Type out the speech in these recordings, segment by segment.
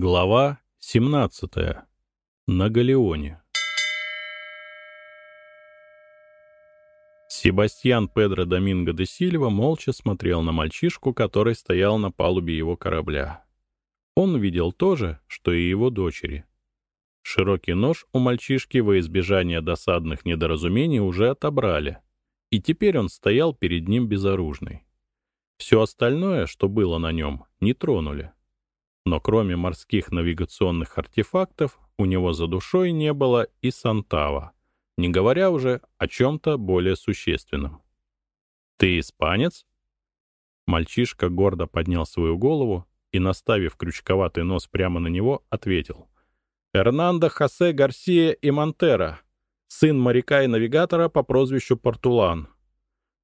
Глава 17. На Галеоне. Себастьян Педро Доминго де Сильва молча смотрел на мальчишку, который стоял на палубе его корабля. Он видел то же, что и его дочери. Широкий нож у мальчишки во избежание досадных недоразумений уже отобрали, и теперь он стоял перед ним безоружный. Все остальное, что было на нем, не тронули. Но кроме морских навигационных артефактов, у него за душой не было и Сантава, не говоря уже о чем-то более существенном. «Ты испанец?» Мальчишка гордо поднял свою голову и, наставив крючковатый нос прямо на него, ответил. «Эрнандо Хосе Гарсия и Монтера, сын моряка и навигатора по прозвищу Портулан.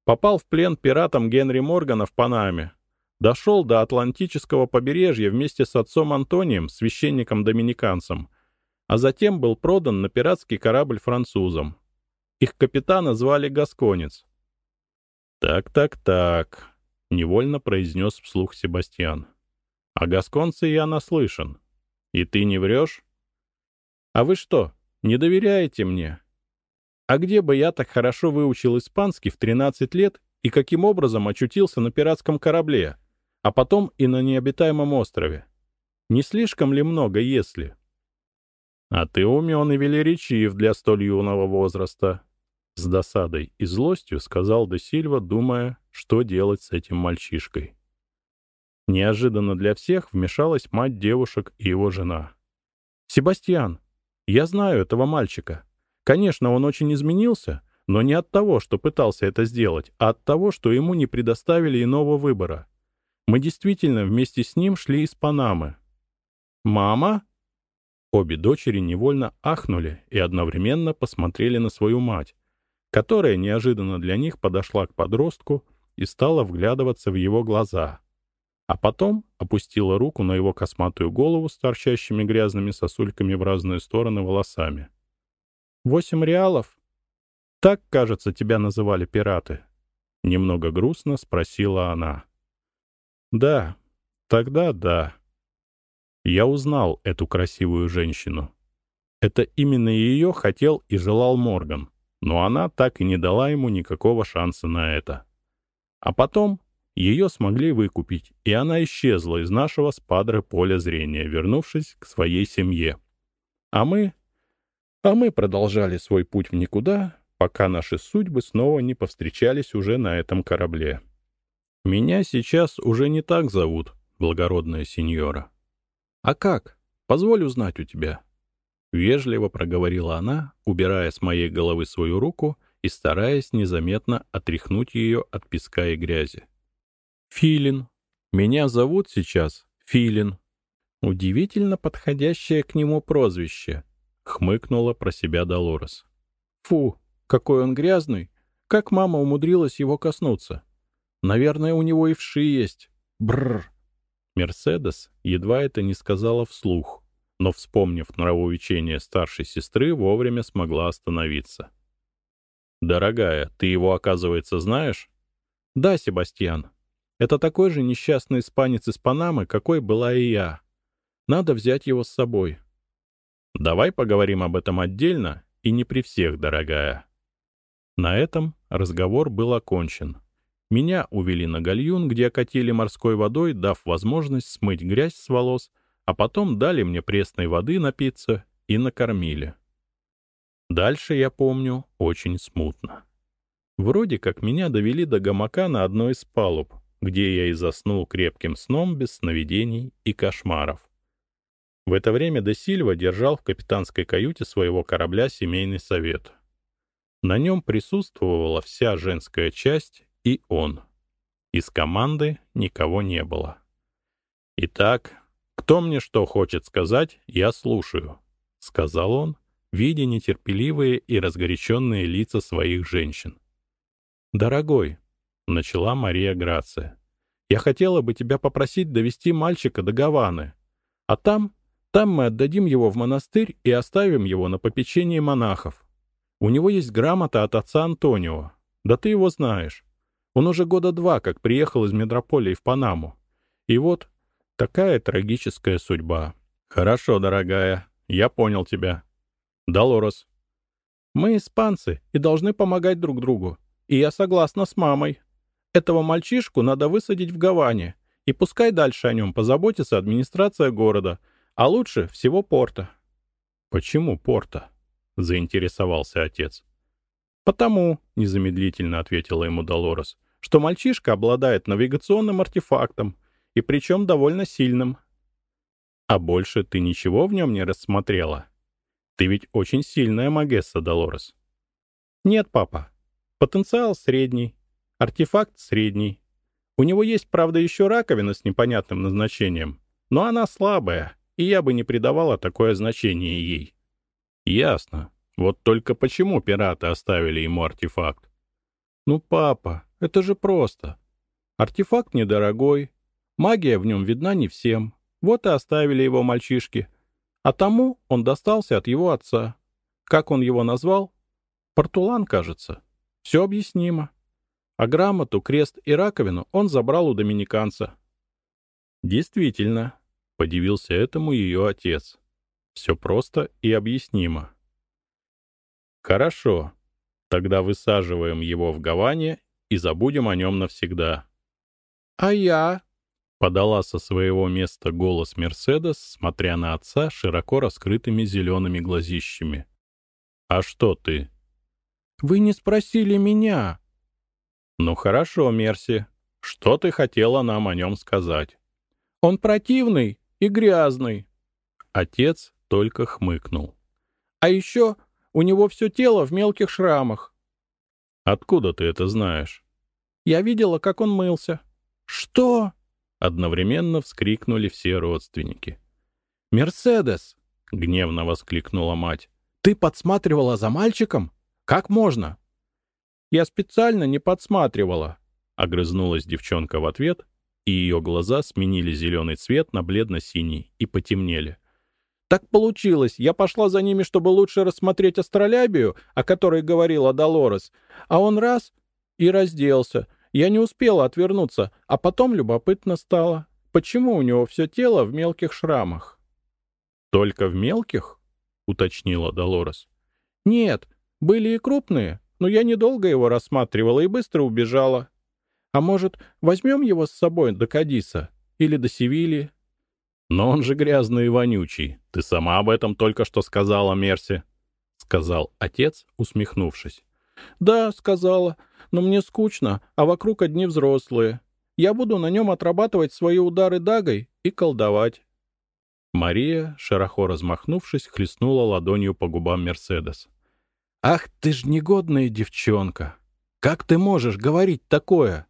Попал в плен пиратам Генри Моргана в Панаме, Дошел до Атлантического побережья вместе с отцом Антонием, священником-доминиканцем, а затем был продан на пиратский корабль французам. Их капитана звали Гасконец. «Так-так-так», — невольно произнес вслух Себастьян. «О гасконце я наслышан. И ты не врешь?» «А вы что, не доверяете мне?» «А где бы я так хорошо выучил испанский в 13 лет и каким образом очутился на пиратском корабле?» А потом и на необитаемом острове. Не слишком ли много, если? А ты умен и велеречив для столь юного возраста. С досадой и злостью сказал де Сильва, думая, что делать с этим мальчишкой. Неожиданно для всех вмешалась мать девушек и его жена. «Себастьян, я знаю этого мальчика. Конечно, он очень изменился, но не от того, что пытался это сделать, а от того, что ему не предоставили иного выбора. Мы действительно вместе с ним шли из Панамы. «Мама?» Обе дочери невольно ахнули и одновременно посмотрели на свою мать, которая неожиданно для них подошла к подростку и стала вглядываться в его глаза, а потом опустила руку на его косматую голову с торчащими грязными сосульками в разные стороны волосами. «Восемь реалов? Так, кажется, тебя называли пираты?» Немного грустно спросила она. Да, тогда да. Я узнал эту красивую женщину. Это именно ее хотел и желал Морган, но она так и не дала ему никакого шанса на это. А потом ее смогли выкупить, и она исчезла из нашего с Падре поля зрения, вернувшись к своей семье. А мы... А мы продолжали свой путь в никуда, пока наши судьбы снова не повстречались уже на этом корабле. Меня сейчас уже не так зовут, благородная сеньора. А как? Позволь узнать у тебя. Вежливо проговорила она, убирая с моей головы свою руку и стараясь незаметно отряхнуть ее от песка и грязи. Филин. Меня зовут сейчас Филин. Удивительно подходящее к нему прозвище, хмыкнула про себя Долорес. Фу, какой он грязный. Как мама умудрилась его коснуться? Наверное, у него и вши есть. Бррр. Мерседес едва это не сказала вслух, но, вспомнив нравоучение старшей сестры, вовремя смогла остановиться. «Дорогая, ты его, оказывается, знаешь?» «Да, Себастьян. Это такой же несчастный испанец из Панамы, какой была и я. Надо взять его с собой». «Давай поговорим об этом отдельно и не при всех, дорогая». На этом разговор был окончен. Меня увели на гальюн, где окатили морской водой, дав возможность смыть грязь с волос, а потом дали мне пресной воды напиться и накормили. Дальше я помню очень смутно. Вроде как меня довели до гамака на одной из палуб, где я и заснул крепким сном без сновидений и кошмаров. В это время Де Сильва держал в капитанской каюте своего корабля семейный совет. На нем присутствовала вся женская часть и он. Из команды никого не было. «Итак, кто мне что хочет сказать, я слушаю», — сказал он, видя нетерпеливые и разгоряченные лица своих женщин. «Дорогой», — начала Мария Грация, — «я хотела бы тебя попросить довести мальчика до Гаваны, а там, там мы отдадим его в монастырь и оставим его на попечении монахов. У него есть грамота от отца Антонио, да ты его знаешь. Он уже года два как приехал из метрополии в Панаму. И вот такая трагическая судьба. «Хорошо, дорогая, я понял тебя. Долорес». «Мы испанцы и должны помогать друг другу. И я согласна с мамой. Этого мальчишку надо высадить в Гаване, и пускай дальше о нем позаботится администрация города, а лучше всего порта». «Почему порта?» — заинтересовался отец. «Потому», — незамедлительно ответила ему Долорес, «что мальчишка обладает навигационным артефактом, и причем довольно сильным». «А больше ты ничего в нем не рассмотрела? Ты ведь очень сильная Магесса, Долорес». «Нет, папа. Потенциал средний, артефакт средний. У него есть, правда, еще раковина с непонятным назначением, но она слабая, и я бы не придавала такое значение ей». «Ясно. Вот только почему пираты оставили ему артефакт? Ну, папа, это же просто. Артефакт недорогой, магия в нем видна не всем. Вот и оставили его мальчишки. А тому он достался от его отца. Как он его назвал? Портулан, кажется. Все объяснимо. А грамоту, крест и раковину он забрал у доминиканца. Действительно, подивился этому ее отец. Все просто и объяснимо. Хорошо. Тогда высаживаем его в Гаване и забудем о нем навсегда. А я? Подала со своего места голос Мерседес, смотря на отца широко раскрытыми зелеными глазищами. «А что ты?» «Вы не спросили меня». «Ну хорошо, Мерси. Что ты хотела нам о нем сказать?» «Он противный и грязный». Отец только хмыкнул. «А еще у него все тело в мелких шрамах. Откуда ты это знаешь? Я видела, как он мылся. Что? Одновременно вскрикнули все родственники. «Мерседес!» — гневно воскликнула мать. «Ты подсматривала за мальчиком? Как можно?» «Я специально не подсматривала», — огрызнулась девчонка в ответ, и ее глаза сменили зеленый цвет на бледно-синий и потемнели. Так получилось. Я пошла за ними, чтобы лучше рассмотреть астролябию, о которой говорила Долорес, а он раз и разделся. Я не успела отвернуться, а потом любопытно стало, почему у него все тело в мелких шрамах. «Только в мелких?» — уточнила Долорес. «Нет, были и крупные, но я недолго его рассматривала и быстро убежала. А может, возьмем его с собой до Кадиса или до Севильи?» «Но он же грязный и вонючий. Ты сама об этом только что сказала, Мерси», — сказал отец, усмехнувшись. «Да, сказала, но мне скучно, а вокруг одни взрослые. Я буду на нем отрабатывать свои удары дагой и колдовать». Мария, широко размахнувшись, хлестнула ладонью по губам Мерседес. «Ах ты ж негодная девчонка! Как ты можешь говорить такое?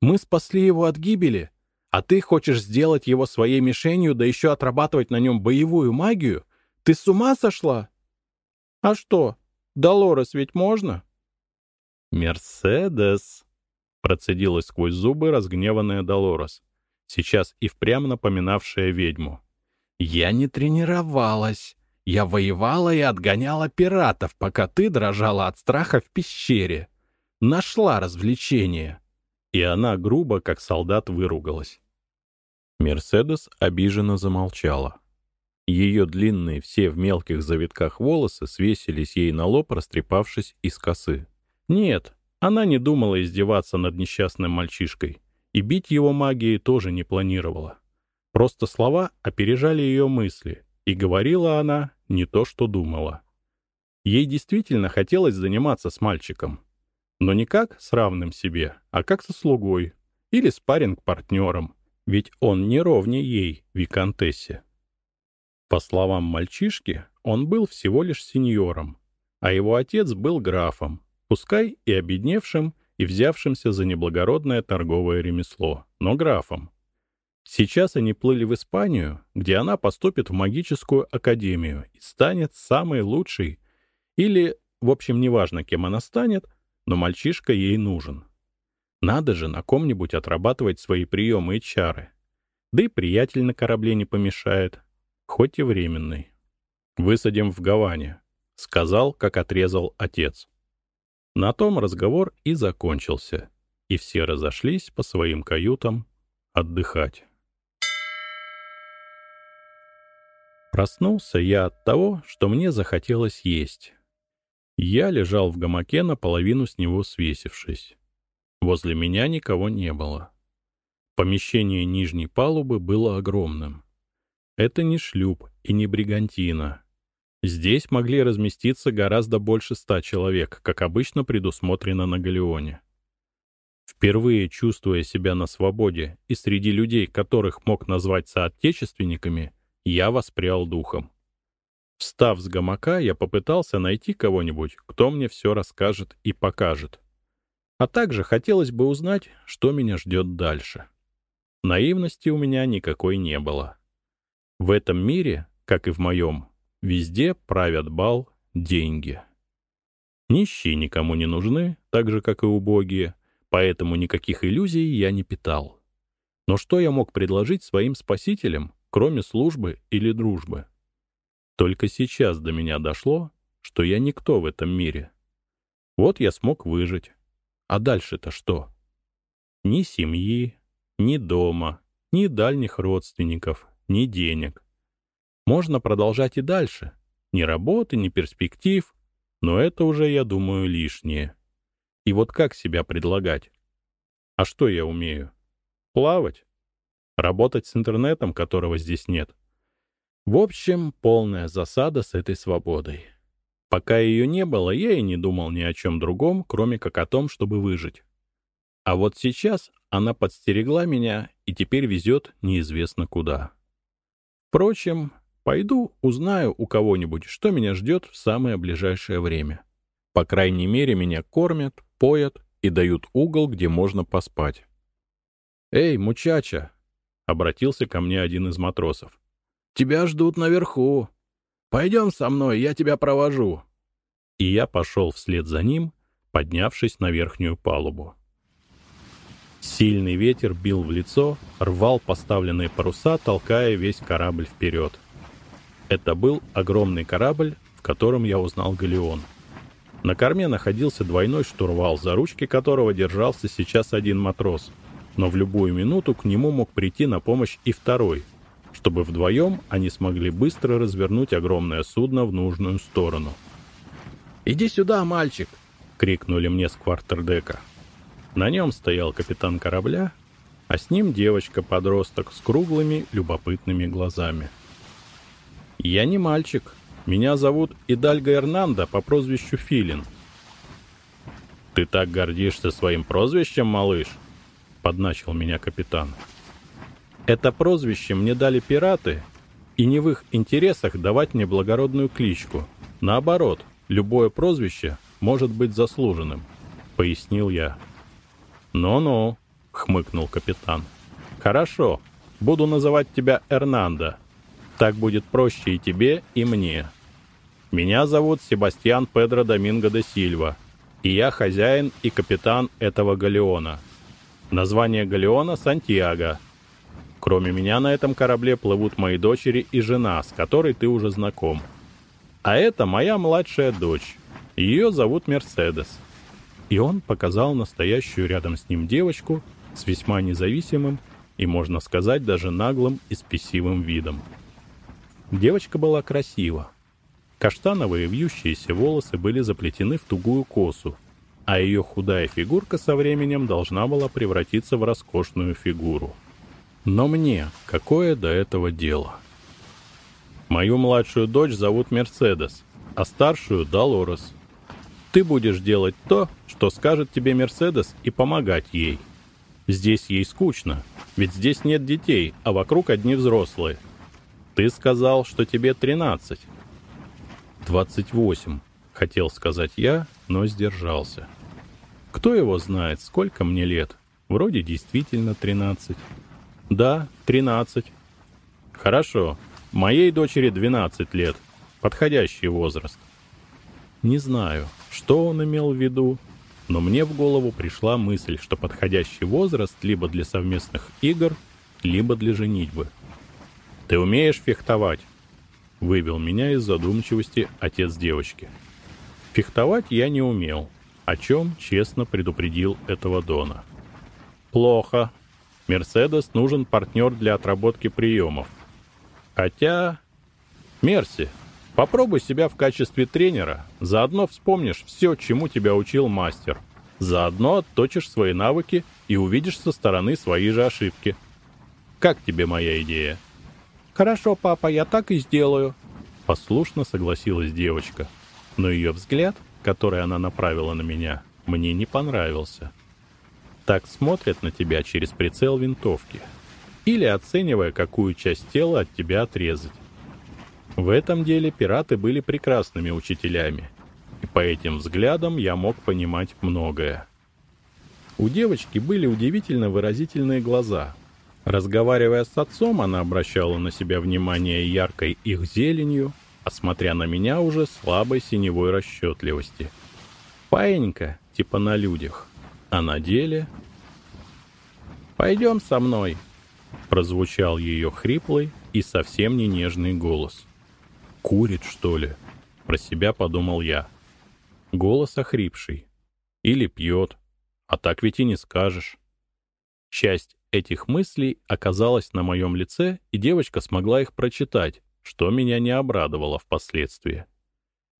Мы спасли его от гибели, а ты хочешь сделать его своей мишенью, да еще отрабатывать на нем боевую магию? Ты с ума сошла? А что, Долорес ведь можно? Мерседес, процедила сквозь зубы разгневанная Долорес, сейчас и впрямь напоминавшая ведьму. Я не тренировалась. Я воевала и отгоняла пиратов, пока ты дрожала от страха в пещере. Нашла развлечение. И она грубо, как солдат, выругалась. Мерседес обиженно замолчала. Ее длинные, все в мелких завитках волосы свесились ей на лоб, растрепавшись из косы. Нет, она не думала издеваться над несчастным мальчишкой, и бить его магией тоже не планировала. Просто слова опережали ее мысли, и говорила она не то, что думала. Ей действительно хотелось заниматься с мальчиком. Но не как с равным себе, а как со слугой или спарринг-партнером, ведь он не ровнее ей, виконтессе. По словам мальчишки, он был всего лишь сеньором, а его отец был графом, пускай и обедневшим, и взявшимся за неблагородное торговое ремесло, но графом. Сейчас они плыли в Испанию, где она поступит в магическую академию и станет самой лучшей, или, в общем, неважно, кем она станет, но мальчишка ей нужен. Надо же на ком-нибудь отрабатывать свои приемы и чары. Да и приятель на корабле не помешает, хоть и временный. «Высадим в Гаване», — сказал, как отрезал отец. На том разговор и закончился, и все разошлись по своим каютам отдыхать. Проснулся я от того, что мне захотелось есть. Я лежал в гамаке, наполовину с него свесившись. Возле меня никого не было. Помещение нижней палубы было огромным. Это не шлюп и не бригантина. Здесь могли разместиться гораздо больше ста человек, как обычно предусмотрено на Галеоне. Впервые чувствуя себя на свободе и среди людей, которых мог назвать соотечественниками, я воспрял духом. Встав с гамака, я попытался найти кого-нибудь, кто мне все расскажет и покажет. А также хотелось бы узнать, что меня ждет дальше. Наивности у меня никакой не было. В этом мире, как и в моем, везде правят бал деньги. Нищие никому не нужны, так же, как и убогие, поэтому никаких иллюзий я не питал. Но что я мог предложить своим спасителям, кроме службы или дружбы? Только сейчас до меня дошло, что я никто в этом мире. Вот я смог выжить. А дальше-то что? Ни семьи, ни дома, ни дальних родственников, ни денег. Можно продолжать и дальше. Ни работы, ни перспектив. Но это уже, я думаю, лишнее. И вот как себя предлагать? А что я умею? Плавать? Работать с интернетом, которого здесь нет? В общем, полная засада с этой свободой. Пока ее не было, я и не думал ни о чем другом, кроме как о том, чтобы выжить. А вот сейчас она подстерегла меня и теперь везет неизвестно куда. Впрочем, пойду узнаю у кого-нибудь, что меня ждет в самое ближайшее время. По крайней мере, меня кормят, поят и дают угол, где можно поспать. «Эй, мучача!» — обратился ко мне один из матросов. Тебя ждут наверху. Пойдем со мной, я тебя провожу». И я пошел вслед за ним, поднявшись на верхнюю палубу. Сильный ветер бил в лицо, рвал поставленные паруса, толкая весь корабль вперед. Это был огромный корабль, в котором я узнал галеон. На корме находился двойной штурвал, за ручки которого держался сейчас один матрос, но в любую минуту к нему мог прийти на помощь и второй — чтобы вдвоем они смогли быстро развернуть огромное судно в нужную сторону. «Иди сюда, мальчик!» — крикнули мне с квартердека. На нем стоял капитан корабля, а с ним девочка-подросток с круглыми любопытными глазами. «Я не мальчик. Меня зовут Идальго Эрнандо по прозвищу Филин». «Ты так гордишься своим прозвищем, малыш?» — подначил меня капитан. «Капитан». Это прозвище мне дали пираты, и не в их интересах давать мне благородную кличку. Наоборот, любое прозвище может быть заслуженным, — пояснил я. «Ну-ну», — хмыкнул капитан. «Хорошо, буду называть тебя Эрнандо. Так будет проще и тебе, и мне. Меня зовут Себастьян Педро Доминго де Сильва, и я хозяин и капитан этого галеона. Название галеона — Сантьяго — Кроме меня на этом корабле плывут мои дочери и жена, с которой ты уже знаком. А это моя младшая дочь. Ее зовут Мерседес. И он показал настоящую рядом с ним девочку с весьма независимым и, можно сказать, даже наглым и спесивым видом. Девочка была красива. Каштановые вьющиеся волосы были заплетены в тугую косу, а ее худая фигурка со временем должна была превратиться в роскошную фигуру. Но мне какое до этого дело? Мою младшую дочь зовут Мерседес, а старшую — Долорес. Ты будешь делать то, что скажет тебе Мерседес, и помогать ей. Здесь ей скучно, ведь здесь нет детей, а вокруг одни взрослые. Ты сказал, что тебе тринадцать. Двадцать восемь, хотел сказать я, но сдержался. Кто его знает, сколько мне лет? Вроде действительно тринадцать. Да, 13. Хорошо. Моей дочери 12 лет. Подходящий возраст. Не знаю, что он имел в виду, но мне в голову пришла мысль, что подходящий возраст либо для совместных игр, либо для женитьбы. «Ты умеешь фехтовать?» — вывел меня из задумчивости отец девочки. Фехтовать я не умел, о чем честно предупредил этого Дона. «Плохо», Мерседес нужен партнер для отработки приемов. Хотя Мерси, попробуй себя в качестве тренера, заодно вспомнишь все, чему тебя учил мастер. Заодно отточишь свои навыки и увидишь со стороны свои же ошибки. Как тебе моя идея? Хорошо, папа, я так и сделаю. Послушно согласилась девочка. Но ее взгляд, который она направила на меня, мне не понравился. Так смотрят на тебя через прицел винтовки. Или оценивая, какую часть тела от тебя отрезать. В этом деле пираты были прекрасными учителями. И по этим взглядам я мог понимать многое. У девочки были удивительно выразительные глаза. Разговаривая с отцом, она обращала на себя внимание яркой их зеленью, а смотря на меня уже слабой синевой расчетливости. Паенька, типа на людях, а на деле... «Пойдем со мной», — прозвучал ее хриплый и совсем не нежный голос. «Курит, что ли?» — про себя подумал я. Голос охрипший. Или пьет. А так ведь и не скажешь. Часть этих мыслей оказалась на моем лице, и девочка смогла их прочитать, что меня не обрадовало впоследствии.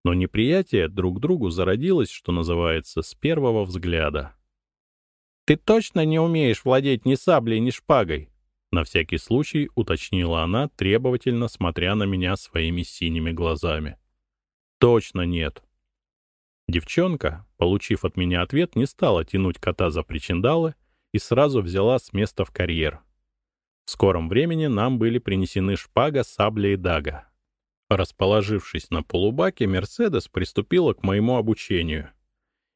Но неприятие друг другу зародилось, что называется, с первого взгляда. «Ты точно не умеешь владеть ни саблей, ни шпагой?» На всякий случай уточнила она, требовательно смотря на меня своими синими глазами. «Точно нет». Девчонка, получив от меня ответ, не стала тянуть кота за причиндалы и сразу взяла с места в карьер. В скором времени нам были принесены шпага, сабля и дага. Расположившись на полубаке, Мерседес приступила к моему обучению.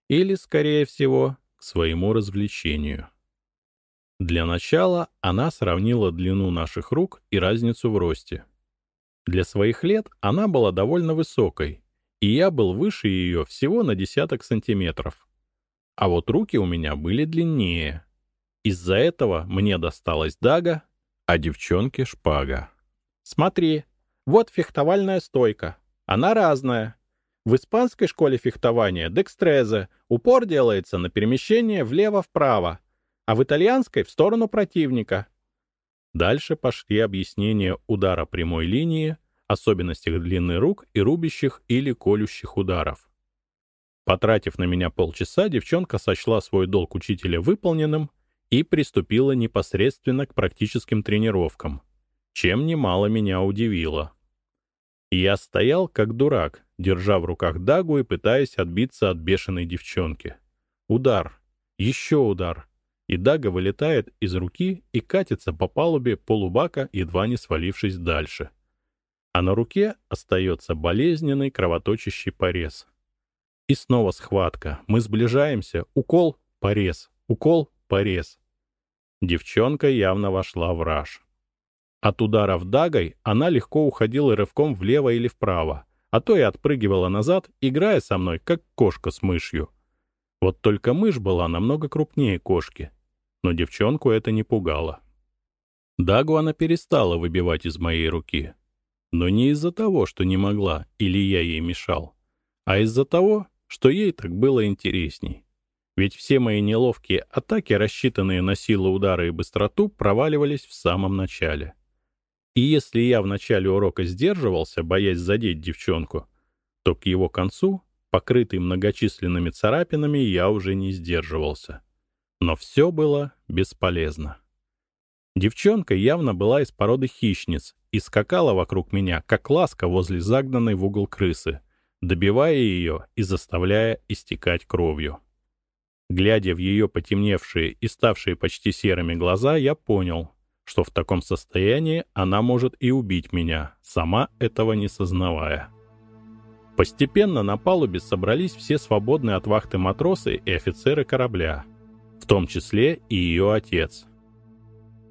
Или, скорее всего, к своему развлечению. Для начала она сравнила длину наших рук и разницу в росте. Для своих лет она была довольно высокой, и я был выше ее всего на десяток сантиметров. А вот руки у меня были длиннее. Из-за этого мне досталась дага, а девчонке шпага. «Смотри, вот фехтовальная стойка. Она разная. В испанской школе фехтования декстрезе упор делается на перемещение влево-вправо, а в итальянской — в сторону противника. Дальше пошли объяснения удара прямой линии, особенностях длины рук и рубящих или колющих ударов. Потратив на меня полчаса, девчонка сочла свой долг учителя выполненным и приступила непосредственно к практическим тренировкам, чем немало меня удивило. Я стоял как дурак, держа в руках дагу и пытаясь отбиться от бешеной девчонки. Удар, еще удар, и дага вылетает из руки и катится по палубе полубака, едва не свалившись дальше. А на руке остается болезненный кровоточащий порез. И снова схватка. Мы сближаемся. Укол, порез. Укол, порез. Девчонка явно вошла в раж. От ударов дагой она легко уходила рывком влево или вправо, а то и отпрыгивала назад, играя со мной, как кошка с мышью. Вот только мышь была намного крупнее кошки, но девчонку это не пугало. Дагу она перестала выбивать из моей руки. Но не из-за того, что не могла или я ей мешал, а из-за того, что ей так было интересней. Ведь все мои неловкие атаки, рассчитанные на силу удара и быстроту, проваливались в самом начале. И если я в начале урока сдерживался, боясь задеть девчонку, то к его концу, покрытый многочисленными царапинами, я уже не сдерживался. Но все было бесполезно. Девчонка явно была из породы хищниц и скакала вокруг меня, как ласка возле загнанной в угол крысы, добивая ее и заставляя истекать кровью. Глядя в ее потемневшие и ставшие почти серыми глаза, я понял, что в таком состоянии она может и убить меня, сама этого не сознавая. Постепенно на палубе собрались все свободные от вахты матросы и офицеры корабля, в том числе и ее отец.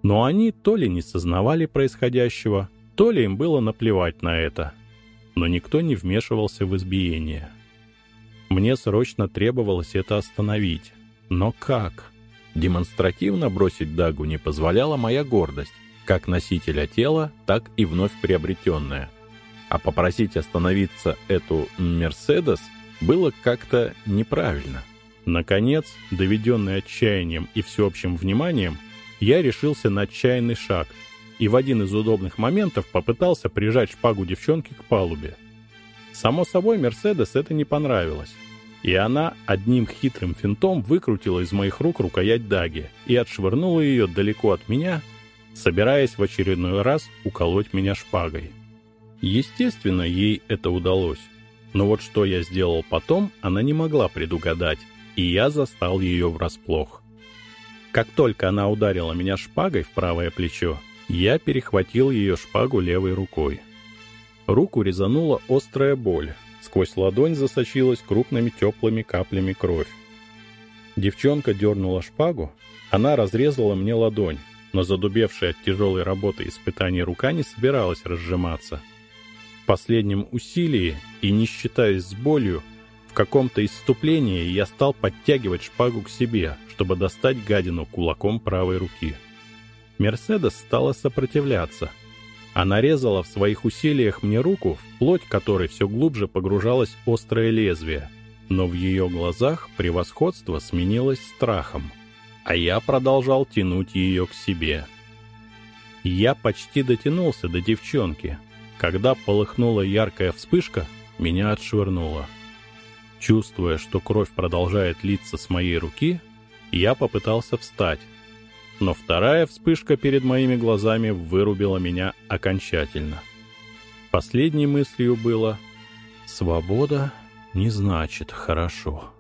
Но они то ли не сознавали происходящего, то ли им было наплевать на это. Но никто не вмешивался в избиение. Мне срочно требовалось это остановить. Но как? Демонстративно бросить Дагу не позволяла моя гордость, как носителя тела, так и вновь приобретенная. А попросить остановиться эту «Мерседес» было как-то неправильно. Наконец, доведенный отчаянием и всеобщим вниманием, я решился на отчаянный шаг и в один из удобных моментов попытался прижать шпагу девчонки к палубе. Само собой, Мерседес это не понравилось. И она одним хитрым финтом выкрутила из моих рук рукоять даги и отшвырнула ее далеко от меня, собираясь в очередной раз уколоть меня шпагой. Естественно, ей это удалось. Но вот что я сделал потом, она не могла предугадать, и я застал ее врасплох. Как только она ударила меня шпагой в правое плечо, я перехватил ее шпагу левой рукой. Руку резанула острая боль, Сквозь ладонь засочилась крупными теплыми каплями кровь. Девчонка дернула шпагу, она разрезала мне ладонь, но задубевшая от тяжелой работы испытания рука не собиралась разжиматься. В последнем усилии и не считаясь с болью, в каком-то исступлении я стал подтягивать шпагу к себе, чтобы достать гадину кулаком правой руки. Мерседес стала сопротивляться, она резала в своих усилиях мне руку, вплоть которой все глубже погружалось острое лезвие. Но в ее глазах превосходство сменилось страхом, а я продолжал тянуть ее к себе. Я почти дотянулся до девчонки. Когда полыхнула яркая вспышка, меня отшвырнуло. Чувствуя, что кровь продолжает литься с моей руки, я попытался встать, но вторая вспышка перед моими глазами вырубила меня окончательно. Последней мыслью было «Свобода не значит хорошо».